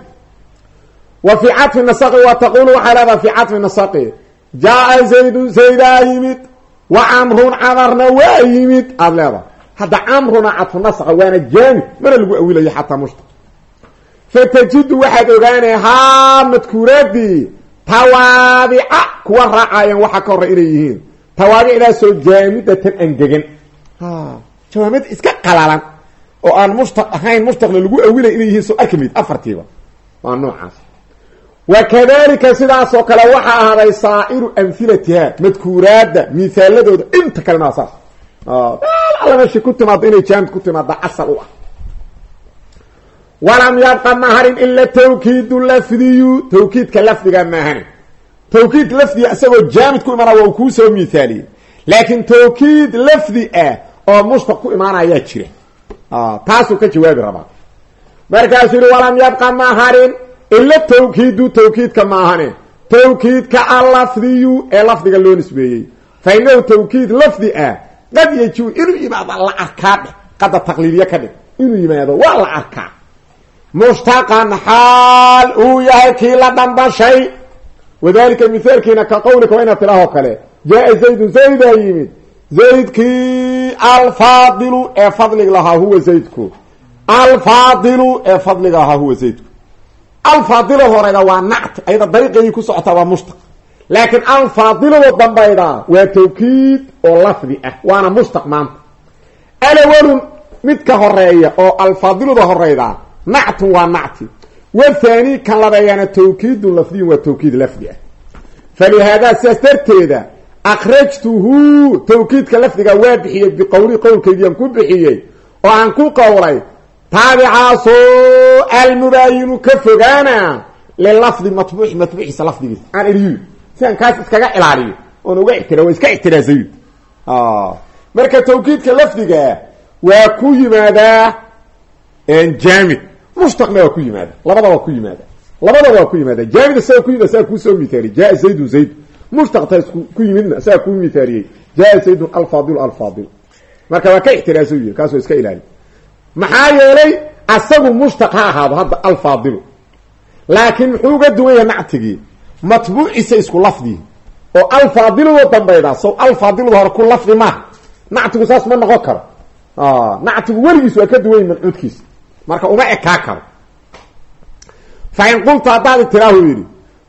Wa fii cadfi nasaqi wa taqulu waxaa leedaha fii cadfi nasaqi jaa zaydun wa camrun camarna waa yimid. Aada leedahay. Hadda camruna cadfu nasaqa waana jaamid. Mana lagu awilayo xataa mushta. Fatajidu waxaad ogaanaya haa madkuuraadii tawaabica kuwa raacayaan waxaa ka horey inay yihiin. Tawaabicdaasoo jaamidatan angegan jawaamid iska qalalan oo aan mushtaq ahayn mushtaqna lagu awilay inay yihiin soo arki mayd afartiiba. Waa noocaas. Wa kadalika sidaasoo kale waxaa ahaaday saa'iru amhilatiha madkuuraadda mihaaladooda inta kalena waa saas. Alla meesha ku timaado inay jaamid ku timaada asal u ah. Walam yabqa maharin ila tawkiidu lafdiyu tawkiidka lafdiga maahanin tawkiid lafdiga isagoo jaamid ku imaana waa uu kuu soo miithaaliyey. Laakiin tawkiid lafdi ah oo mushtaq ku imaanayaa jira taasuu ka jawaabi rabaa. Markaasuu yihi walam yabqa maharin ila tawkiidu tawkiidka maahanin tawkiidka allafdiyu ee lafdiga loo nisbeeyey. Fa inahu tawkiid lafdi ah qad yajibu inuu yimaado la arkaa dheh qada taqliiliye ka dhig inuu yimaado waa la arkaa. Mushtaqan xaal uu yahay kii la dhambashay wadalika mithaalkiina ka qawlika waa inaad tidhaahoo kale. Jaa zaydun zaydaa yimid zaydkii alfaadilu ee fadliga lahaa huwa zaydku. Alfaadilu ee fadliga lahaa huwa zaydku. Alfaadilo horeyda waa nacti ayada dariiqeedii ku socotaa waa mushtaq laakiin alfaadilado dambayda waa tawkiid oo lafdi ah waana mushtaq maanta. Alawalun mid ka horreeya oo alfaadilada horeyda nactun waa nacti. Wathani kan labeeyaana tawkiidun lafdiyun waa tawkiid lafdi ah. Falihaadaa sidaas darteeda akrajtuhu tawkiidka lafdiga waa bixiyey biqowli qowlkaygiiaan ku bixiyey oo aan ku qowlay taabicaasoo almubaayinu ka fogaana lilafdi matbuuci matbuuciisa lafdigiisa aan eriyo si aan kaas iskaga ilaaliyo oon uga ixtira waa iska ixtiraasayo marka tawkiidka lafdiga waa ku yimaadaa jaamid mushtaqna waa ku yimaada labada ku yimaada labadaba waa ku yimaada jaamid isaga ku yimid isaga kuusoo mithaaliye jaa zaydun zayd mushtaqta ku yimidna isaga kuu mithaaliyey jaa zaydun alfaadilu alfaadil marka waa ka ixtiraaso yiri kaas waa iska ilaali. Maxaa yeelay asagu mushtaq ha ahaado hadda alfaadilu laakiin muxuu uga duwan yahay nactigii matbuuciisa isku lafdii oo alfaadilado dambayda sow alfaadilada hore ku lafdi maaha nactigu saas ma noqon karo. Nactigu weligiis waa ka duwan yahy mancuudkiisa marka uma ekaa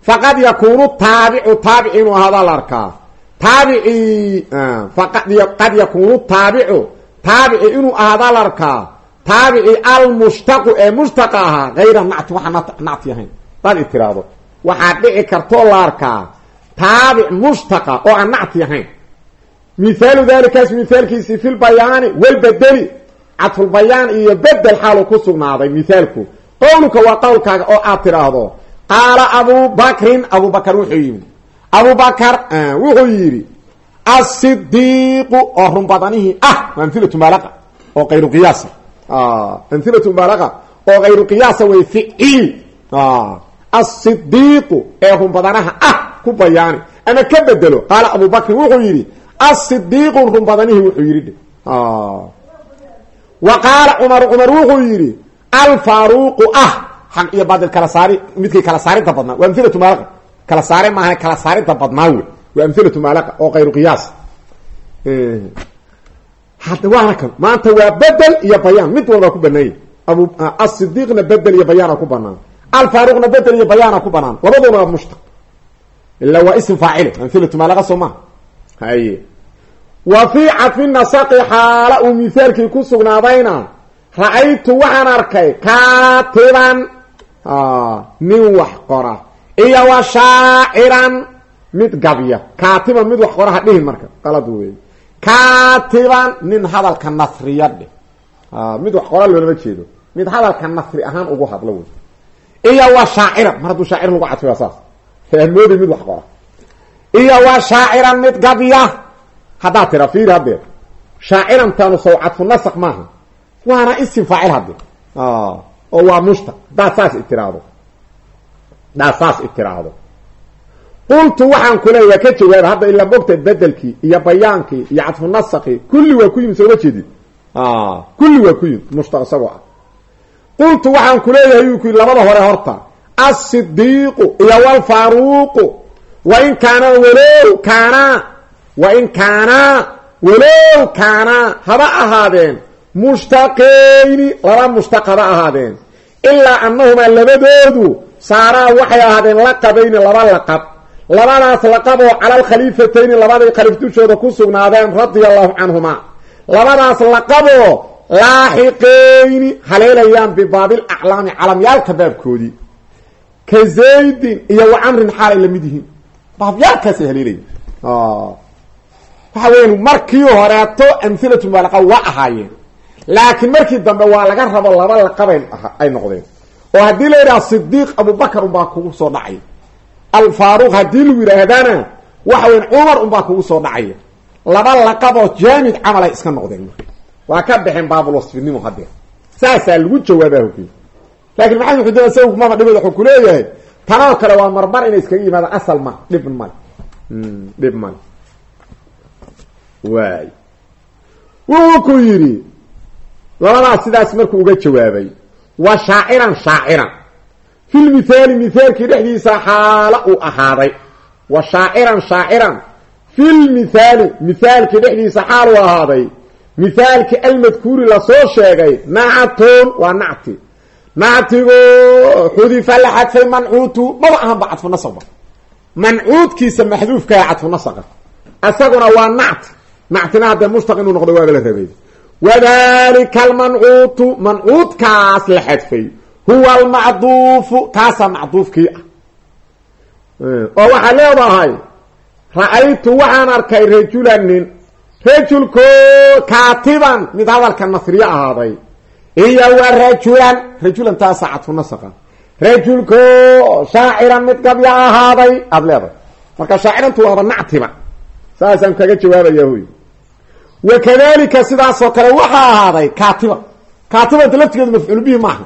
faqad yakuunu taabicu taabici inuu ahaadaa la arkaa taabici qad yakuunu taabicu taabici inuu ahaadaa la arkaa taabici almushtaqu ee mushtaqa ahaa hayra nacti waxaa nacti ahayn hadaad itiraahdo waxaad dhici kartoo la arkaa taabic mushtaqa oo aan nacti ahayn mithaalu dalikaas mithaalkiisii fi lbayaani walbedeli cadfulbayaan iyo bedel xaalu ku sugnaaday mithaalku qowluka waa qowlkaaga oo aad tidhaahdo qaala abu bakrin abu bakr wuxuu yimi abu bakr wuxuu yidhi asidiiqu oo runbadanihii ah waa amhilatu mubaalaqa oo kayru qiyaasa amhilatu mubaalaqa oo kayru qiyaasa way ficiil asidiiqu ee runbadanaha ah ku bayaani. Ama ka bedelo qaala abu bakrin wuxuu yidhi asidiiqu runbadanihii wuxuu yidhi wa qaala cumaru cumar wuxuu yidhi alfaaruuqu ah xaq iyo baadil kala saari midkii kala saaridda badnaa waa amhilatu mubaalaqa kala saare maaha kala saaridda badnaa wey waa mubaalaqa oo kayru qiyaas. Hadda waana kan maanta waa bedel iyo bayaan. Mid walba ku banaanya abu asidiiqna bedel iyo bayaana ku banaan alfaaruqna bedel iyo bayaana ku banaan labaduna waa mushtaq. Ila waa ism faacile. Amhilatu mubaalaqa soo maha haye wa fii cadfi nasaqi xaala uu mithaalkii ku sugnaadayna ra'aytu waxaan arkay kaatiban nin wax qora. Iyo wa shaaciran. Mid gabya kaatiban mid wax qora ha dhihin marka qalad wey kaatiban nin hadalka nasriya dheh mid wax qora loolama jeedo. Mid hadalka nasri ahaan ugu hadlo wey iyo wa shaaciran. Mar hadduu shaacir lagu cadfay waa saas. Fahmoodi mid wax qora. Iyo wa shaaciran mid gabya haddaad tira fiiri haddee shaacirantaanu saw cadfu nasaq maaha. Waana isim faacil hadde oo waa mushtaq haddaad saas itiraahdo haddaad saas itiraahdo qultu waxaan ku leeya waa ka jawaaba hadda ilaa mogta bedelkii iyo bayaankii iyo cadfu nasaqii kulli waa ku yimid sooma jeedid kulli waa ku yimid mushtaq isagoo ah. Qultu waxaan ku leeyahay yuu ku yidhi labada hore horta asidiiqu iyo walfaaruuqu wain kaana walow kaanaa wain kaanaa walow kaanaa haba ahaadeen mushtaqeyni laba mushtaq haba ahaadeen. Ilaa annahumaa labadoodu saaraa waxay ahaadeen laqabayni laba laqab. Labadaas laqab oo cala alkhaliifatayni labaday khaliif dushooda ku sugnaadeen radia allahu canhumaa. Labadaas laqaboo laaxiqeyni haleelayaan bibaabil aclaami calamyaalka baabkoodii. Ka zaydin iyo wa camrin xaalay la mid yihiin. Baabyaalkaasay haleelayan waxa weya markii horeeto amhilatu mubaalaqa waa ahaayeen laakiin markii dambe waa laga rabo laba laqabay ay noqdeen. oo haddii la yidhaha sidiiq abubakar unbaa kugu soo dhacaya alfaaruq haddii lagu yidhaahdana waxa weya cumar unbaa kugu soo dhacaya laba laqaboo jaamid camalay iska noqdeen. Waa ka baxeen baabulwasfinimo haddee saasaa lagu jawaabaa hogeey laakiin maxamed xudada sawg mama dhibad wuxuu kuleeyahay tanoo kale waa marmar inay iskaga yimaadaan asal ma dhib male dhib male waay. Wuxuu ku yidhi labadaas sidaas markuu uga jawaabay wa shaaciran shaaciran. Fil mithaali mithaalkii dhexdiisa xaalo uu ahaaday wa shaaciran shaaciran. Fil mithaali mithaalkii dhexdiisa xaal uu ahaaday mithaalkii almadkuuri la soo sheegay nacatun waa nacti. Nactigo xudifa la xadfay mancuutu maba ahanba cadfu nasaba mancuudkiisa maxduufkaha cadfu nasaqa isaguna waa nacti. Nactina haddee mushtaq inuu noqdo waaba la rabay wadalika almancuutu mancuudkaas la xadfay huwa almacduufu kaasaa macduufkii ah oo waxaa leedahay ra'aytu waxaan arkay rajulanin rajulko kaatiban mid hadalka nasriye ahaaday iyo wa rajulan rajulan taasaa cadfu nasaqa rajulko shaaciran mid gabya ahaaday aada leedahay marka shaacirantu waaba nactiba saasaan kaga jawaabaya hoy wakadalika sidaasoo kale waxaa ahaaday kaatiba kaatibanta laftigeedu mafcuul bihi maaha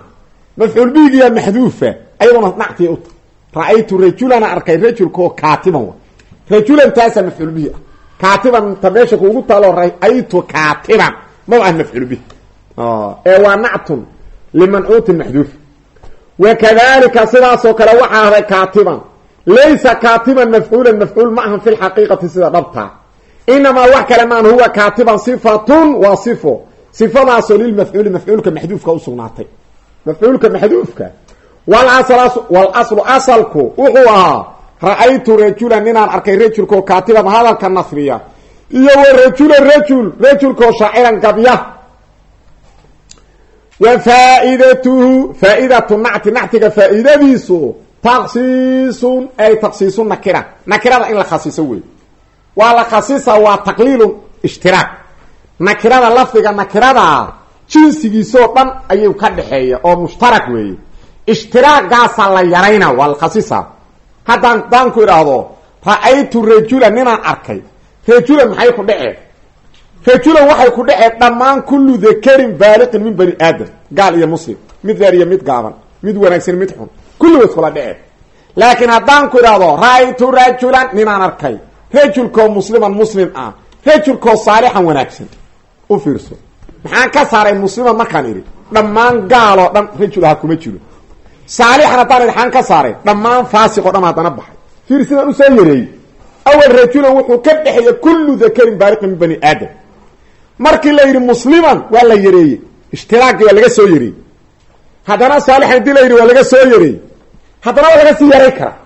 mafcuul bihigiyaa maxduufa ayadoona nactiya uta ra'aytu rajulana arkay rajulkaoo kaatiban wa rajulan taasaa mafcuul bihi ah kaatiban ta meesha taalo ra'aytu kaatiban maba ah mafcuul bihi ee waa nactun limancuutin maxduuf wakadalika sidaasoo kale waxaa ahday kaatiban laysa kaatiban mafcuulan mafcuul ma ahan fi lxaqiiqati sida inamaa wax kale maan huwa kaatiban sifatun waa sifo sifadaasoo lilmafcuuli mafcuulka maxduufka usugnaatay mafcuulka maxduufka walaslu asalku wuxuu ahaa ra'aytu rajulan ninaan arkay rajulkoo kaatiban hadalka nasriya iyo wa rajulan rajul rajulkoo shaaciran gabya wa faaidatuhu faaidatu nacti nactiga faa'iidadiisu taksiisun ay taksiisu nakira nakirada in la khasiso wey waa la khasisa waa taqliilu ishtiraak nakirada lafdiga nakirada jinsigiisoo dhan ayuu ka dhexeeya oo mushtarak weeye. Ishtiraagaasaa la yarayna waa la khasisa haddaan hadaan ku idhaahdo ra'aytu rajulan ninaan arkay. Rajulan maxay ku dhaceen rajulan waxay ku dhaceen dhammaan kullu dakarin baaliqin min bani aadam. Gaal iyo muslim. Mid dheer iyo mid gaaban. Mid wanaagsan mid xun. Kulli wa iskula dhaceen laakiin haddaan ku idhaahdo ra'aytu rajulan ninaan arkay rajulkoo musliman muslim ah rajulkoo saalixan wanaagsan. U fiirso. Maxaan ka saaray musliman markaan idhi dhammaan gaaloo dhan rajul aha kuma jiro. Saalixan haddaan idhi xaan ka saaray dhammaan faasiqoo dhan haddana baxay. Fiir sidaan u soo yareeyey. Awal rajulan wuxuu ka dhexeeya kullu dakarin baariqin min bani aadam. Markii la yidhi musliman waa la yareeyey. Ishtiraaggii waa laga soo yareeyey. Haddana saalixan haddii la yidhi waa laga soo yareeyey. Haddana waa laga sii yaray karaa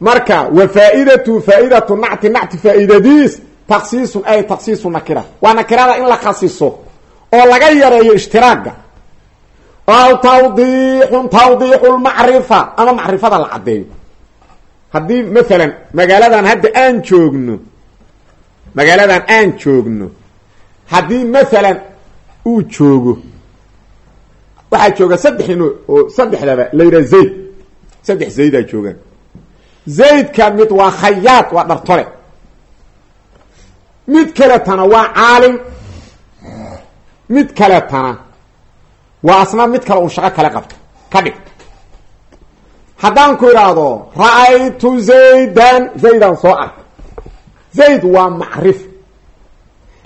marka wa faaidatu nacti nacti faa'iidadiis taksiisun ay taksiisu nakira. Waa nakirada in la khasiso oo laga yareeyo ishtiraaga aw tawdiixun tawdiixu lmacrifa ama macrifada la caddeeyo. Haddii maalan magaaladan hadda aan joogno magaaladan aan joogno haddii maalan uu joogo waxaa jooga saddex nin oo saddexdaba la yidhaha zayd. Saddex zaydaa joogaan zaydka mid waa khayaad waa dhartole mid kaletana waa caalim. Mid kaletana waa asna mid kale un shaqo kale qabto. Ka dhig. Haddaan ku idhaahdo ra'aytu zaydan zaydan soo arkay zayd waa macrif.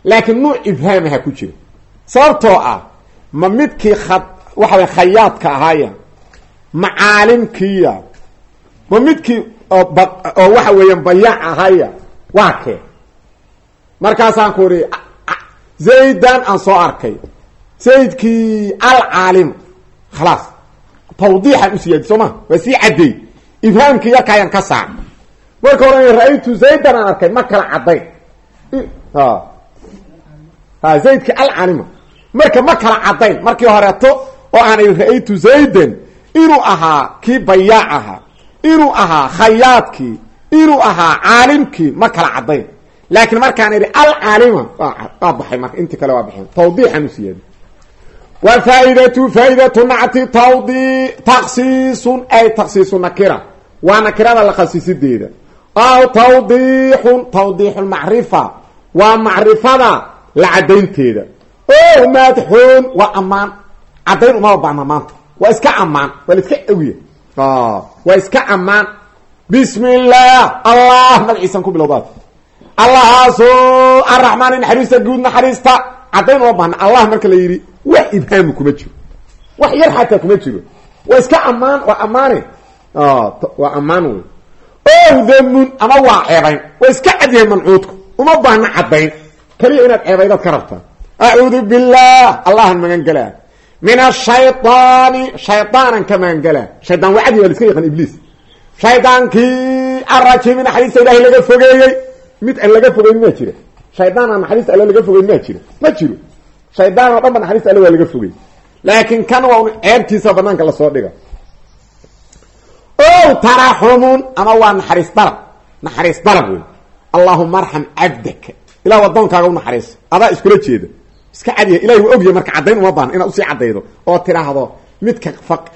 Laakiin nuuc ibhaamaha ku jira sababtoo ah ma midkii khad waxa way khayaadka ahaaya ma caalimkiiya ma midkii oo waxa weeyaan bayaac ahaya waa kee? Markaasaan ku idhi zaydan aan soo arkay. Zaydkii alcaalim. Khalaas tawdiixaan u siyaadi soo ma? Waa sii caddeey. Ibhaamkii yarkaayaan ka saar. Marka hore ra'aytu zaydan aan arkay ma kala caddayn. Ha. Zaydkii alcaalima marka ma kala caddayn. Markii horeeto oo aanay ra'aytu zaydan inuu ahaa kii bayaac ahaa inuu ahaa khayaadkii inuu ahaa caalimkii ma kala caddayn. Laakiin markaan idhi alcaalima waa baxay marka intii kale waa baxeen tawdiixaan u siyaadi wa faaidatu nacti tawdi taksiisun ay taksiisu nakira. Waa nakirada la khasisideeda aw tawdiixun tawdiixu lmacrifa waa macrifada la caddaynteeda. O maadxoon waa ammaan. Caddayn umaba baana maanta. Waa iska ammaan waa la iska ewiya waa iska ammaan. Bismi illah allah magaciisan ku bilowdaad allahaasoo araxmaani naxariista guud naxariista. Caddayn uma baana allah marka la yidhi wax ibhaamu kuma jiro. Wax yar xataa kuma jiro. Waa iska ammaan waa ammaane. Waa ammaan wey o damun ama waa ceebayn. Waa iska cadyahay mancuudku. Uma baahna caddayn. Keliya inaad ceebaydaad ka rabtaa. Acuudu billah allahan magan min ashaydaani shaydaanan ka magan gelaa shaydaan wacdi waa la iska yaqaan ibliis shaydaankii arajimi naxariista ilahay laga fogeeyey mid aan laga fogeyn maa jira shaydaan aan naxariista alle laga fogeyn maa jira ma jiro shaydaan oo dhan ba naxariista alle waa laga fogey laakiin kan waa un ceebtiisa banaanka la soo dhiga o taraxumun ama waa naxariis dalab naxariis dalab wey allahuma arxam cabdaka ilah naxariiso adaa iskula jeeda iska cadiya. Ilahi waa ogya marka caddayn uma baahna inaad u sii caddaydo oo tidhaahdo midka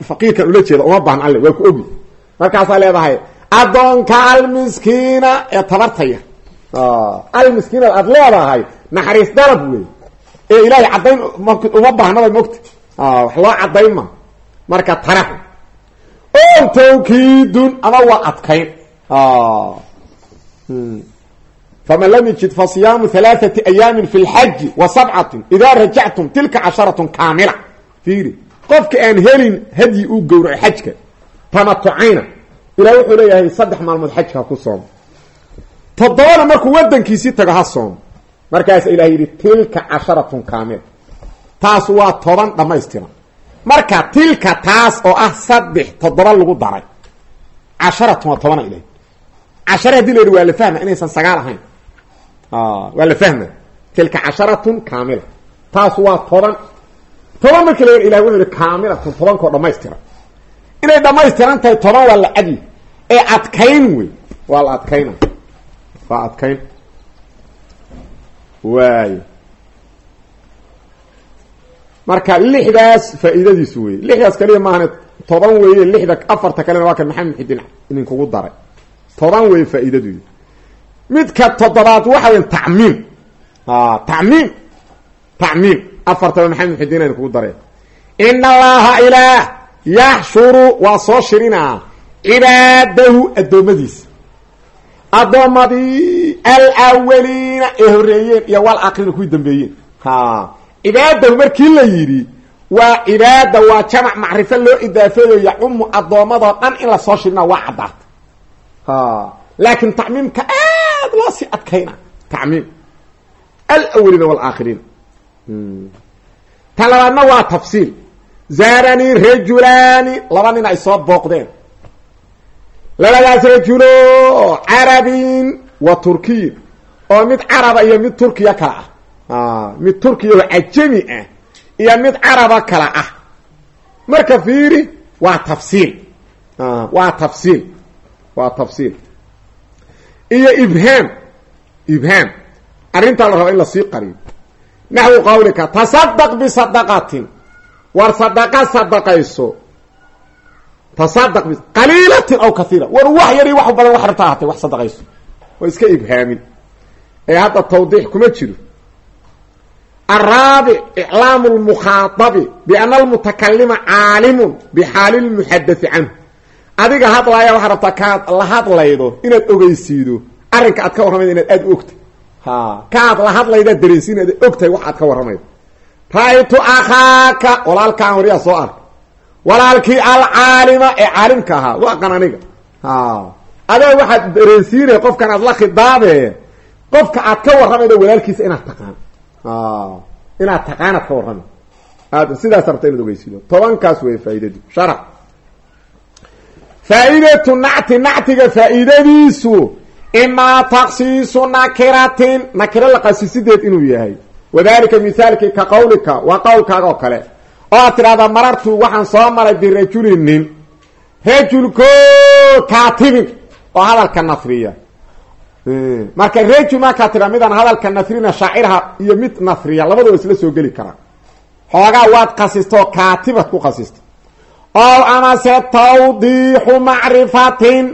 faqiirkan ula jeeda uma baahna alle waa ku ogi. Markaasaa leedahay addoonka almiskiina ee tabartaya. Almiskiina aad leedahay naxariis dalab wey ee ilahay caddayn uma baahnaba mogta wax loo caddayn ma. Marka taraxum o tawkiidun ama waa adkayn faman lam yajid fa siyaamu halaaثati ayaami fi lxaji wa sabcatin idaa rajactum tilka casharatun kaamila fiiri qofka aan helin hadyi uu gowraco xajka tamatucayna ilah wuxuu leeyahay saddex maalmood xajka ha ku soomo toddobana markuu wadankiisii tago ha soomo markaasa ilah yidhi tilka casharatun kaamila taas waa toban dhammaystiran marka tilka taas oo ah saddex toddoba lagu daray casharatun waa tobana ilahy waa la fahma tilka casharatun kaamila taas waa toban toban markii la ilah wuxuu yihi kaamilatun tobankoo dhamaystiran inay dhamaystiran tahay toban waa la cadli ee adkayn wey waa la adkayna waa adkayn waay marka lixdaas faa'iidadiisu wey lixdaas kaliya maahane toban weeye lixda afarta kalena waa kan maxamed xidin idinkugu daray toban weeye faa'iidadoodi midka toddobaad waxa weya tacmiim. Tacmiim. Tacmiim. Afartaba maxamed xidin idinkugu daray ina allaha ilaah yaxshuru waa soo shirinaa cibaadahu addoommadiisa. Addoommadii alawaliina ee horeeyeen iyo wal akrina kuwii dambeeyeen. Cibaadahu markii la yidhi waa cibaada waa jamac macrifo loo idaafeeyo yacumu addoommadoo dhan in la soo shirina waa caddaata laakiin tacmiimka aad loo sii adkayna tacmiim. Alawaliina walaaakhiriin tan labaadna waa tafsiil. Zaaranii rajulaani laba nin ay soo booqdeen. Labadaas rajulo carabin wa turkiyin oo mid caraba iyo mid turkiya kala ah. Mid turkiya oo cajami ah iyo mid caraba kala ah. Marka fiiri waa tafsiil. Waa tafsiil. Waa tafsiil. Iyo ibhaam ibhaam arrintaa la raba in la sii qariyo. Naxwu qawlika tasadaq bisadaqatin war sadaqa sadaqayso tasadaq bi qaliilatin aw kaiira war wax yari wax badan wax rabta ahatay wax sadaqayso waa iska ibhaamin. Ee hadda tawdiix kuma jiro. Araabic iclaamu lmukhaadabi biana almutakalima caalimun bixaali lmuxadai canhu. Adiga hadlaaya waxaa rabtaa kaad la hadlaydo inaad ogeysiido arrinka aad ka warramayda inaad aada u ogtay. Ha. Kaad la hadlaydaad dareensi inaad ogtahay wax aad ka warramaydo ra-ytu akhaaka walaalkaan waryaa soo arka walaalkii alcaalima ee caalimka ahaa waa qan aniga. Adaa waxaad dareensiinaya qofkan aad la khidaabe qofka aad ka warramaydo walaalkiisa inaad taqaan. Inaad taqaanaad ka warramay aad sidaas rabta inaad ogeysiido. Tobankaas wey faaidadu sharac faa-idatu nacti nactiga faa-iidadiisu imaa taksiisu nakiratin nakiro la qasisideed inuu yahay wadalika mithaalkii ka qawlika waa qowlkaaga oo kale oo aad tidhahdaa marartu waxaan soo maray birajulin nin rajulko kaatibin oo hadalka nafriya marka rajul markaa tidhaa midaan hadalka nafrina shaacirha iyo mid nafriya labadaba isla soo geli karaa xoogaa waad khasistoo kaatibad ku khasista oo amase tawdiixu macrifatin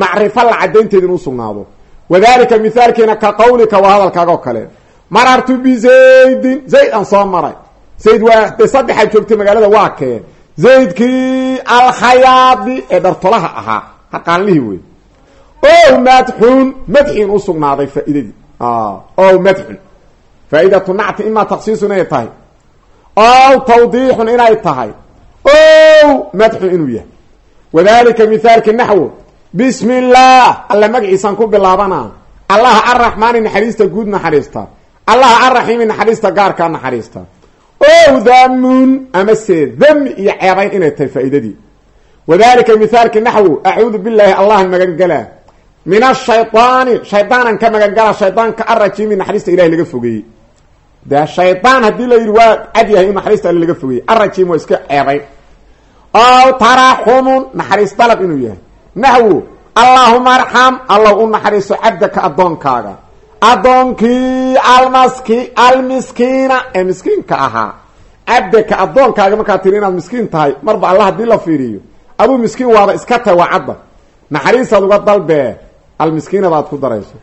macrifa la cadaynteeda inuu sugnaado. Wadalika mithaalkiina ka qawlika waa hadalkaaga oo kale. Marartu bizaydin zayd aan soo maray. Zayd waa de saddexaad joogtay magaalada waa kee zaydkii alkhayaadi ee dhartolaha ahaa. Haqaanlihii wey o madxun madxin u sugnaaday faaidadii o madxun. Faaidatu nacti imaa taksiisun inay tahay. Ow tawdiixun inay tahay. O madxun inuu yahay. Wadalika mithaalki naxwo bismi illaah alla magaciisaan ku bilaabana. Allaha arraxmaani naxariista guud naxariista. Allaha arraxiimi naxariista gaarkaa naxariista. Ow damun amase dami iyo ceebayn inay tahay faa'iidadii. Wadalika mithaalki naxwo acuudu billaahi allahan magangalaa min ashaydaani shaydaanan ka magangalaa shaydaanka arrajiimi naxariista ilahi laga fogeeyey de shaydaan haddii la yidhi waa cad yahay in naxariista alle laga fogeeyey arrajiim waa iska ceebayn. Ow taraxumun naxariis dalab inuu yahay naxwo allaahuma arxam allow u naxariiso cabdaka addoonkaaga. Addoonkii almaski almiskiina ee miskiinka ahaa. Cabdaka addoonkaaga markaa tiri inaad miskiin tahay marba alla haddii la fiiriyo aduu miskiin waaba iska tahay waa cadda. Naxariisaad uga dalbee almiskiinada aad ku darayso.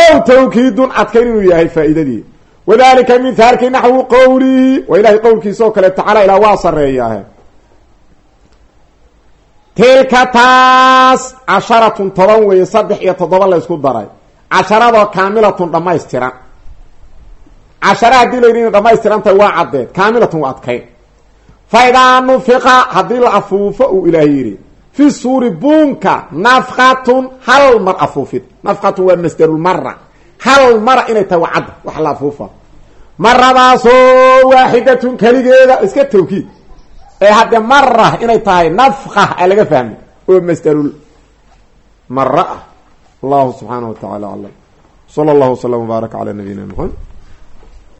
Ow tawkiidun adkayn inuu yahay faa'iidadii. Wadalika mithaalkii naxwu qowlihi waa ilahay qowlkiisa oo kale tacaala ilaa waa sareeyaah tilka taas casharatun toban weeye saddex iyo toddoba la ysku daray. Casharadoo kaamilatun dhammaystiran. Cashara haddii la yidhi waa caddeed kaamilatun waa adkayn. Fa idaa nufiqa haddii la afuufo uu ilaah yidhi fi suuri buunka nafqatun hal mar afuufid. Nafqatun waa masdarulmara hal mara inay tahay waa cadda wax la afuufa maradaasoo waaxidatun keligeeda iska tawkiid ee haddee mara inay tahay nafqa a laga fahmo oo masdarul mara ah allahu subxaanah wa tacala aclam sala allahu waslam wbaaraka nabiyina muxamed